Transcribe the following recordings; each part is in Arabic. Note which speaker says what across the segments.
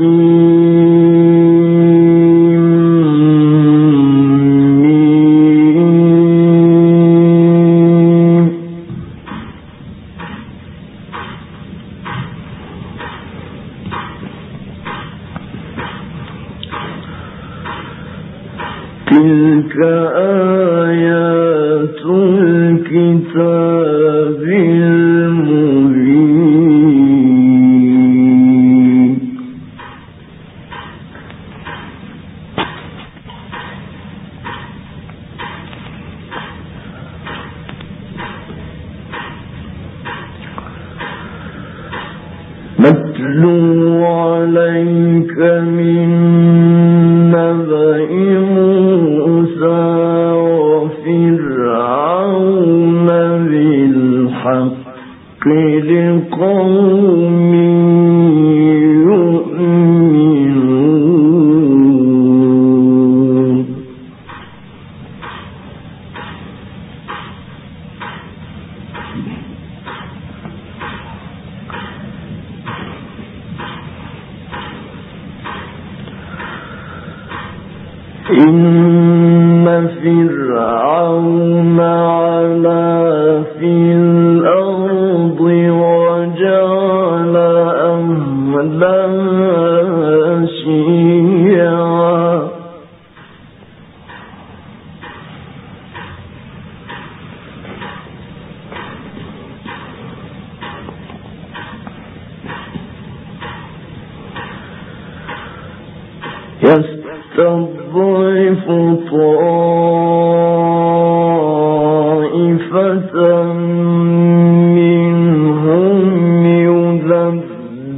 Speaker 1: الْمُسْلِمِينَ نتلو عليك من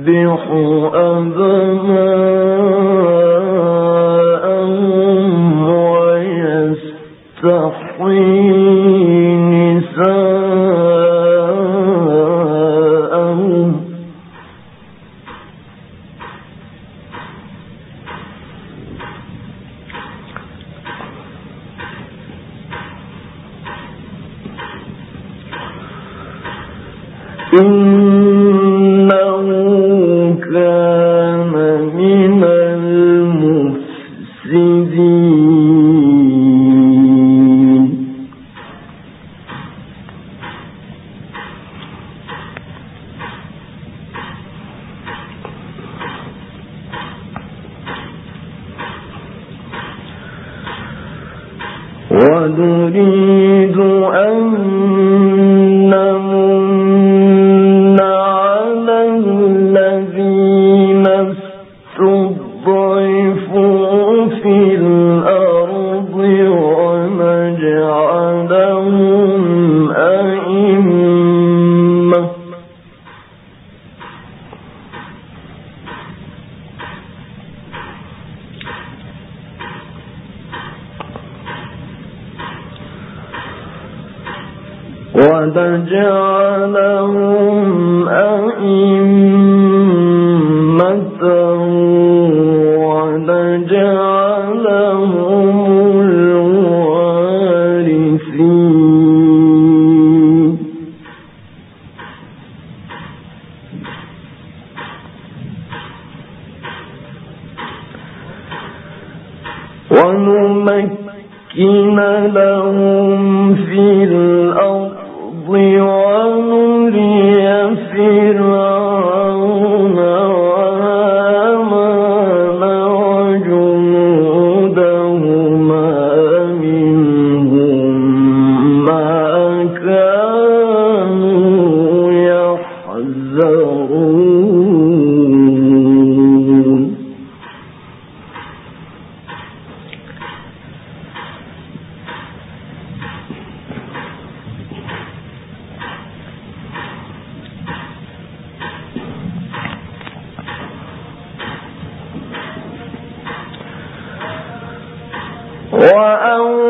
Speaker 1: يسبح أبدا وتجعلهم أئمة فإذا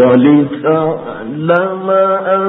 Speaker 1: ولتعلم أن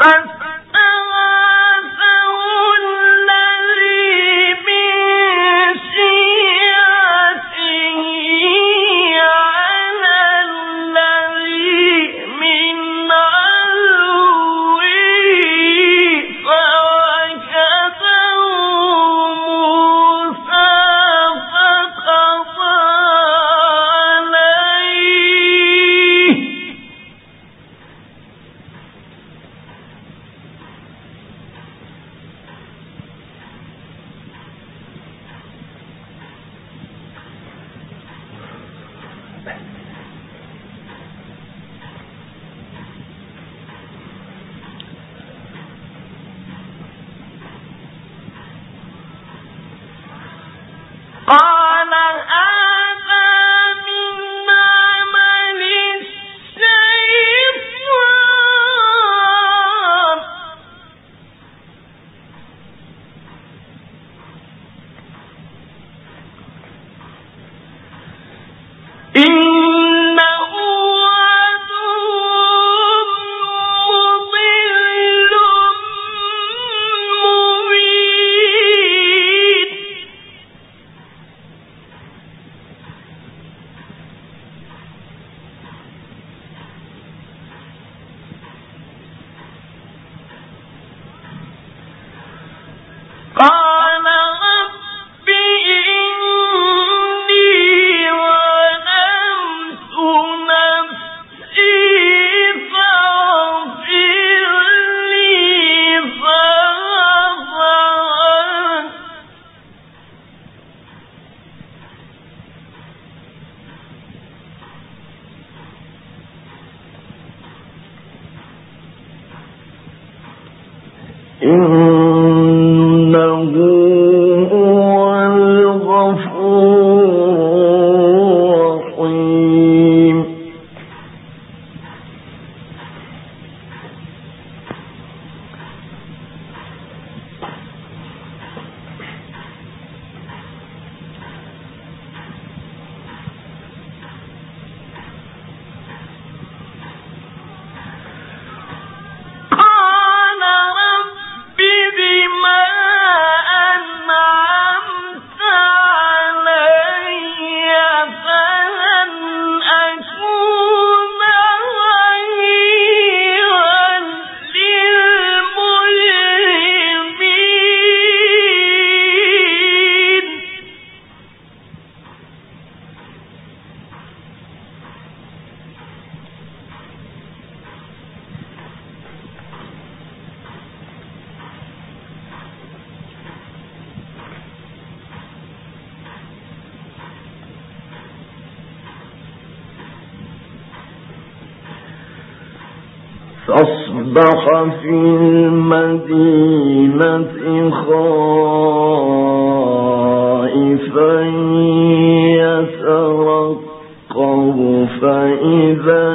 Speaker 1: أس إن فأصبح في المدينة خائفا يترقب فإذا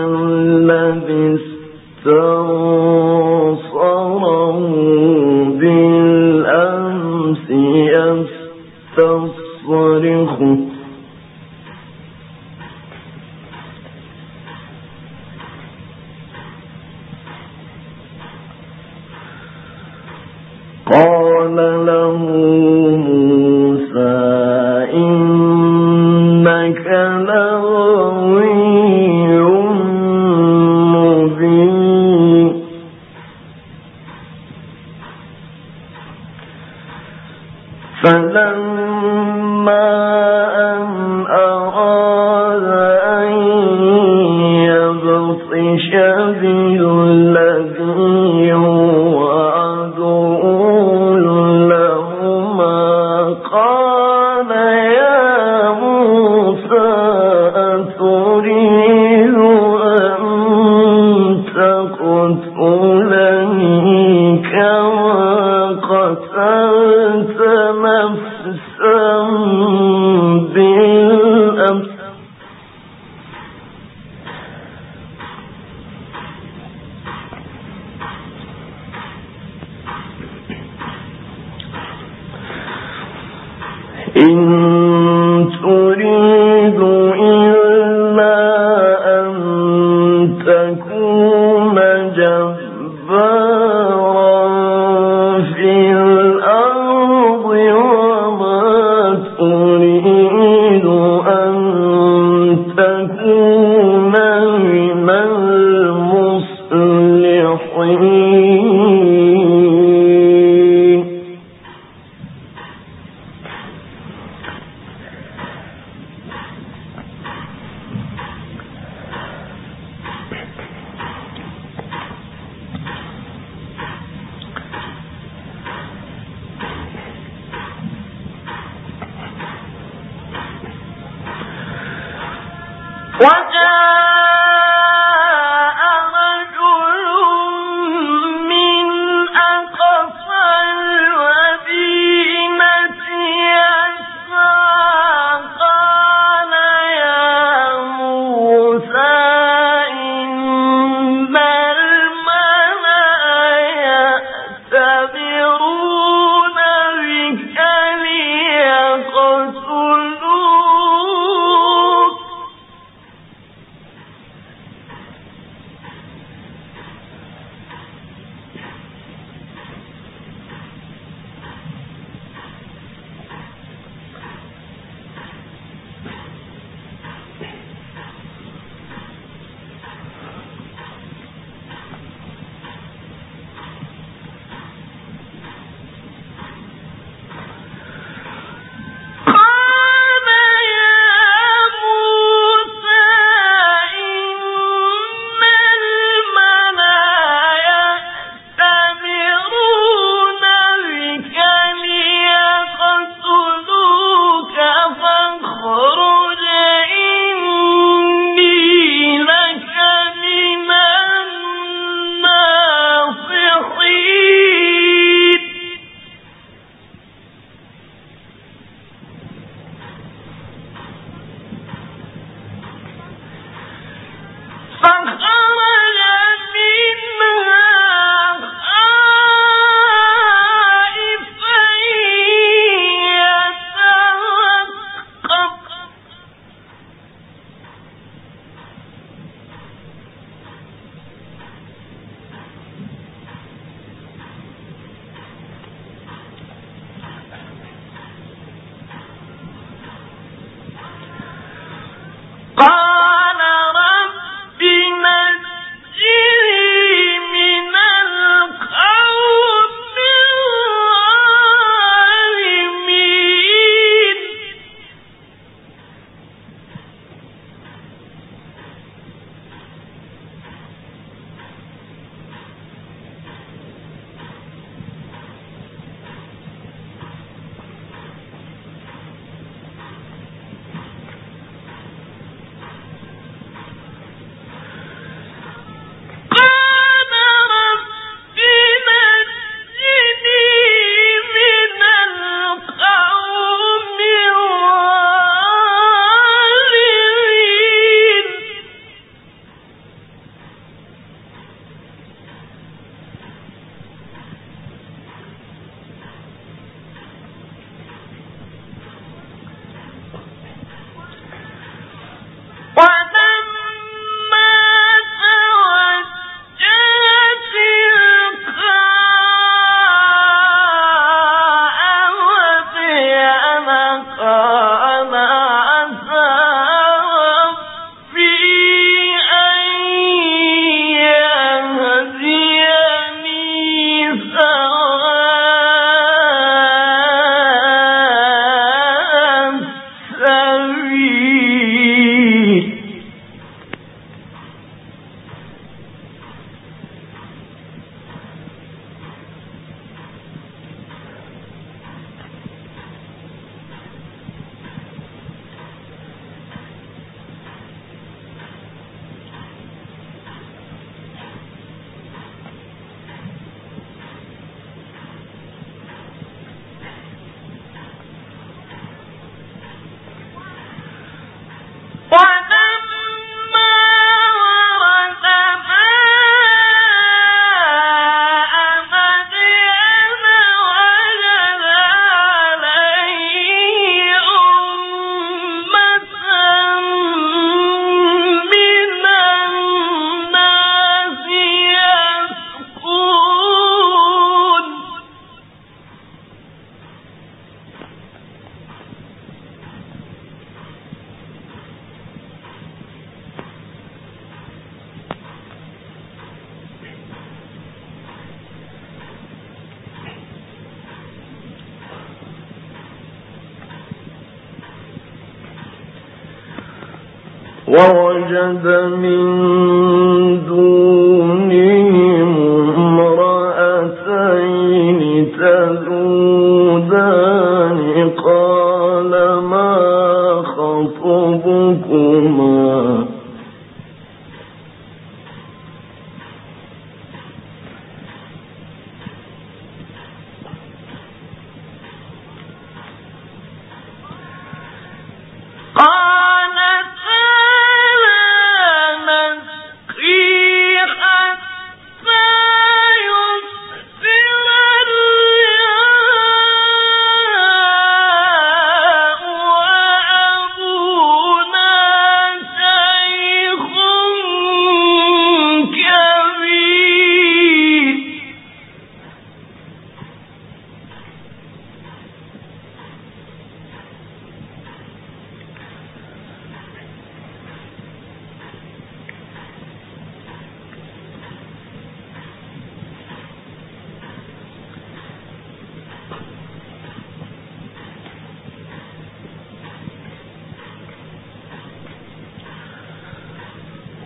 Speaker 1: ووجد من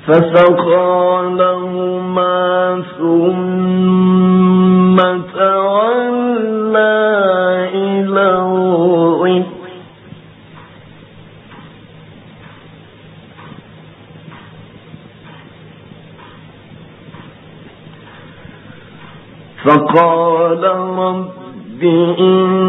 Speaker 1: فسقى لهما ثم تولى إلى الظل فقال رب إني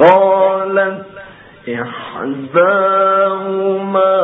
Speaker 1: قالت إحداهما